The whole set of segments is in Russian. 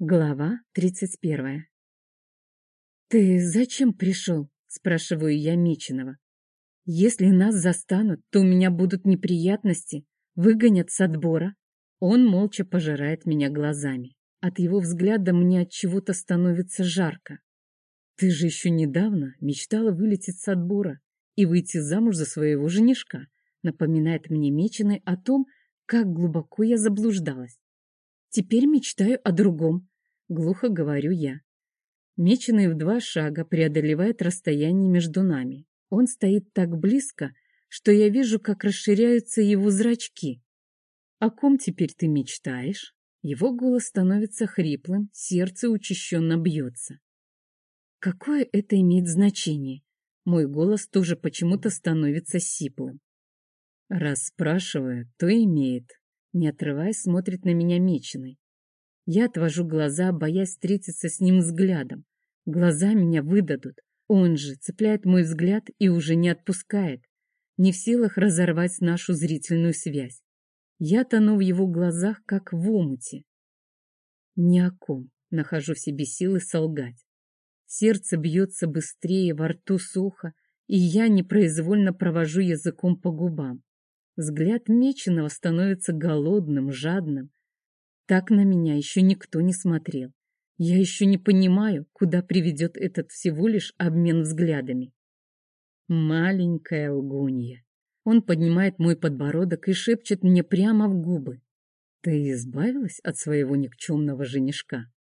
Глава тридцать первая. «Ты зачем пришел?» — спрашиваю я Меченого. «Если нас застанут, то у меня будут неприятности, выгонят с отбора». Он молча пожирает меня глазами. От его взгляда мне от чего-то становится жарко. «Ты же еще недавно мечтала вылететь с отбора и выйти замуж за своего женишка», напоминает мне Меченый о том, как глубоко я заблуждалась. Теперь мечтаю о другом, глухо говорю я. Меченый в два шага преодолевает расстояние между нами. Он стоит так близко, что я вижу, как расширяются его зрачки. «О ком теперь ты мечтаешь?» Его голос становится хриплым, сердце учащенно бьется. Какое это имеет значение? Мой голос тоже почему-то становится сиплым. Раз спрашиваю, то имеет. Не отрываясь, смотрит на меня меченый. Я отвожу глаза, боясь встретиться с ним взглядом. Глаза меня выдадут. Он же цепляет мой взгляд и уже не отпускает. Не в силах разорвать нашу зрительную связь. Я тону в его глазах, как в омуте. Ни о ком нахожу в себе силы солгать. Сердце бьется быстрее, во рту сухо, и я непроизвольно провожу языком по губам. Взгляд меченого становится голодным, жадным. Так на меня еще никто не смотрел. Я еще не понимаю, куда приведет этот всего лишь обмен взглядами. Маленькая лгунья. Он поднимает мой подбородок и шепчет мне прямо в губы. Ты избавилась от своего никчемного женишка?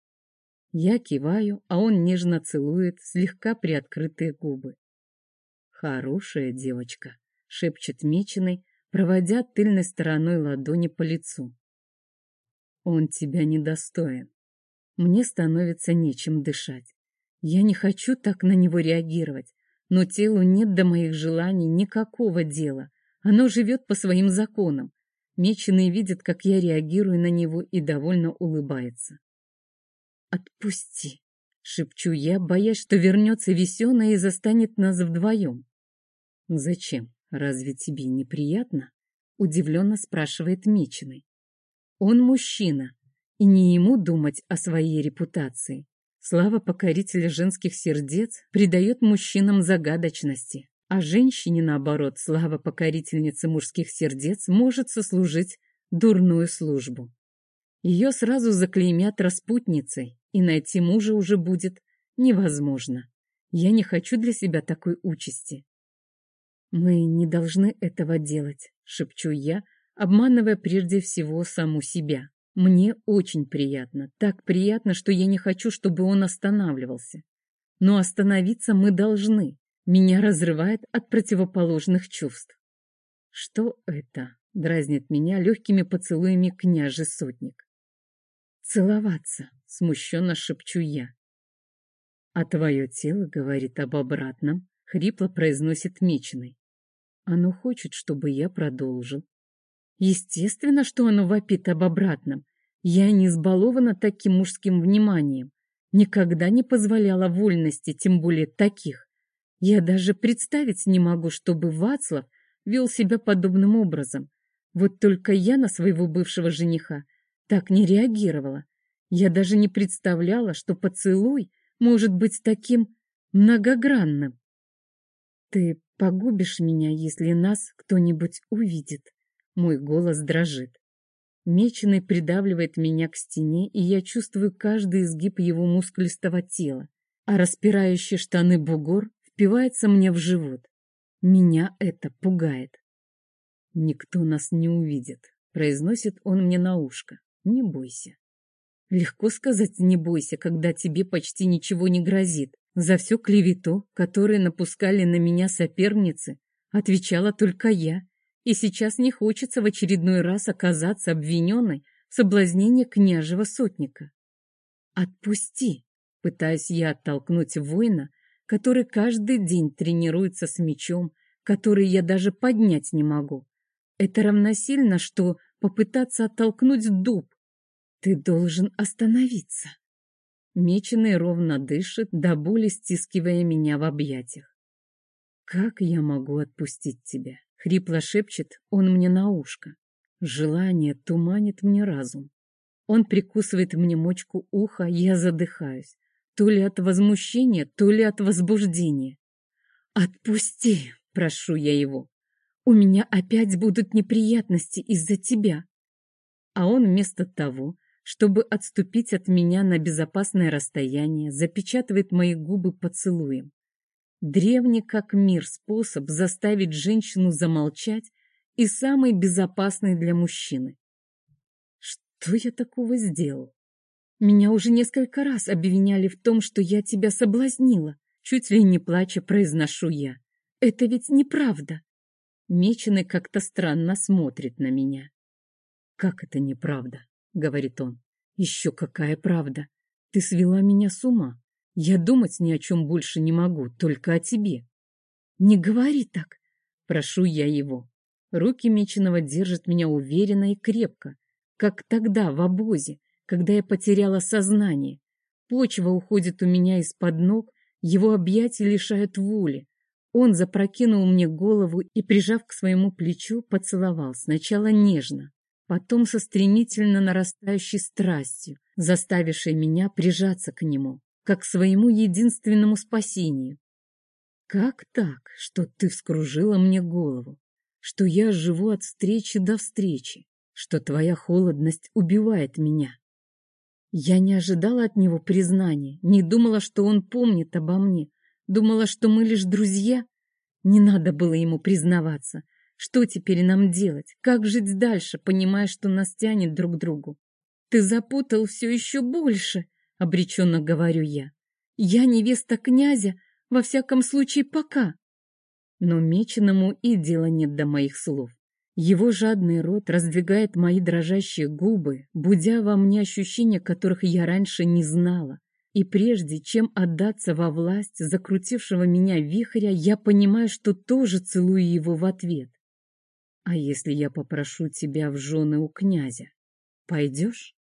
Я киваю, а он нежно целует слегка приоткрытые губы. Хорошая девочка, шепчет меченый, проводя тыльной стороной ладони по лицу. Он тебя недостоин. Мне становится нечем дышать. Я не хочу так на него реагировать, но телу нет до моих желаний никакого дела. Оно живет по своим законам. Меченый видит, как я реагирую на него и довольно улыбается. «Отпусти!» — шепчу я, боясь, что вернется весеная и застанет нас вдвоем. «Зачем?» «Разве тебе неприятно?» — удивленно спрашивает Меченый. Он мужчина, и не ему думать о своей репутации. Слава покорителя женских сердец придает мужчинам загадочности, а женщине, наоборот, слава покорительницы мужских сердец может сослужить дурную службу. Ее сразу заклеймят распутницей, и найти мужа уже будет невозможно. Я не хочу для себя такой участи. «Мы не должны этого делать», — шепчу я, обманывая прежде всего саму себя. «Мне очень приятно, так приятно, что я не хочу, чтобы он останавливался. Но остановиться мы должны. Меня разрывает от противоположных чувств». «Что это?» — дразнит меня легкими поцелуями княжий сотник. «Целоваться», — смущенно шепчу я. «А твое тело говорит об обратном», — хрипло произносит Меченый. Оно хочет, чтобы я продолжил. Естественно, что оно вопит об обратном. Я не избалована таким мужским вниманием. Никогда не позволяла вольности, тем более таких. Я даже представить не могу, чтобы Вацлав вел себя подобным образом. Вот только я на своего бывшего жениха так не реагировала. Я даже не представляла, что поцелуй может быть таким многогранным. Ты Погубишь меня, если нас кто-нибудь увидит. Мой голос дрожит. Меченый придавливает меня к стене, и я чувствую каждый изгиб его мускулистого тела, а распирающий штаны бугор впивается мне в живот. Меня это пугает. «Никто нас не увидит», — произносит он мне на ушко. «Не бойся». Легко сказать «не бойся», когда тебе почти ничего не грозит. За всю клевету, которую напускали на меня соперницы, отвечала только я, и сейчас не хочется в очередной раз оказаться обвиненной в соблазнении княжего сотника. «Отпусти!» — пытаюсь я оттолкнуть воина, который каждый день тренируется с мечом, который я даже поднять не могу. Это равносильно, что попытаться оттолкнуть дуб. Ты должен остановиться. Меченый ровно дышит, до боли стискивая меня в объятиях. «Как я могу отпустить тебя?» — хрипло шепчет он мне на ушко. Желание туманит мне разум. Он прикусывает мне мочку уха, я задыхаюсь. То ли от возмущения, то ли от возбуждения. «Отпусти!» — прошу я его. «У меня опять будут неприятности из-за тебя!» А он вместо того, чтобы отступить от меня на безопасное расстояние, запечатывает мои губы поцелуем. Древний как мир способ заставить женщину замолчать и самый безопасный для мужчины. Что я такого сделал? Меня уже несколько раз обвиняли в том, что я тебя соблазнила. Чуть ли не плача произношу я. Это ведь неправда. Меченый как-то странно смотрит на меня. Как это неправда? — говорит он. «Еще какая правда! Ты свела меня с ума. Я думать ни о чем больше не могу, только о тебе». «Не говори так!» — прошу я его. Руки Меченого держат меня уверенно и крепко, как тогда в обозе, когда я потеряла сознание. Почва уходит у меня из-под ног, его объятия лишают воли. Он запрокинул мне голову и, прижав к своему плечу, поцеловал сначала нежно, потом со стремительно нарастающей страстью, заставившей меня прижаться к нему, как к своему единственному спасению. Как так, что ты вскружила мне голову, что я живу от встречи до встречи, что твоя холодность убивает меня? Я не ожидала от него признания, не думала, что он помнит обо мне, думала, что мы лишь друзья. Не надо было ему признаваться, что теперь нам делать? Как жить дальше, понимая, что нас тянет друг к другу? Ты запутал все еще больше, обреченно говорю я. Я невеста князя, во всяком случае, пока. Но меченому и дела нет до моих слов. Его жадный рот раздвигает мои дрожащие губы, будя во мне ощущения, которых я раньше не знала. И прежде чем отдаться во власть закрутившего меня вихря, я понимаю, что тоже целую его в ответ. А если я попрошу тебя в жены у князя, пойдешь?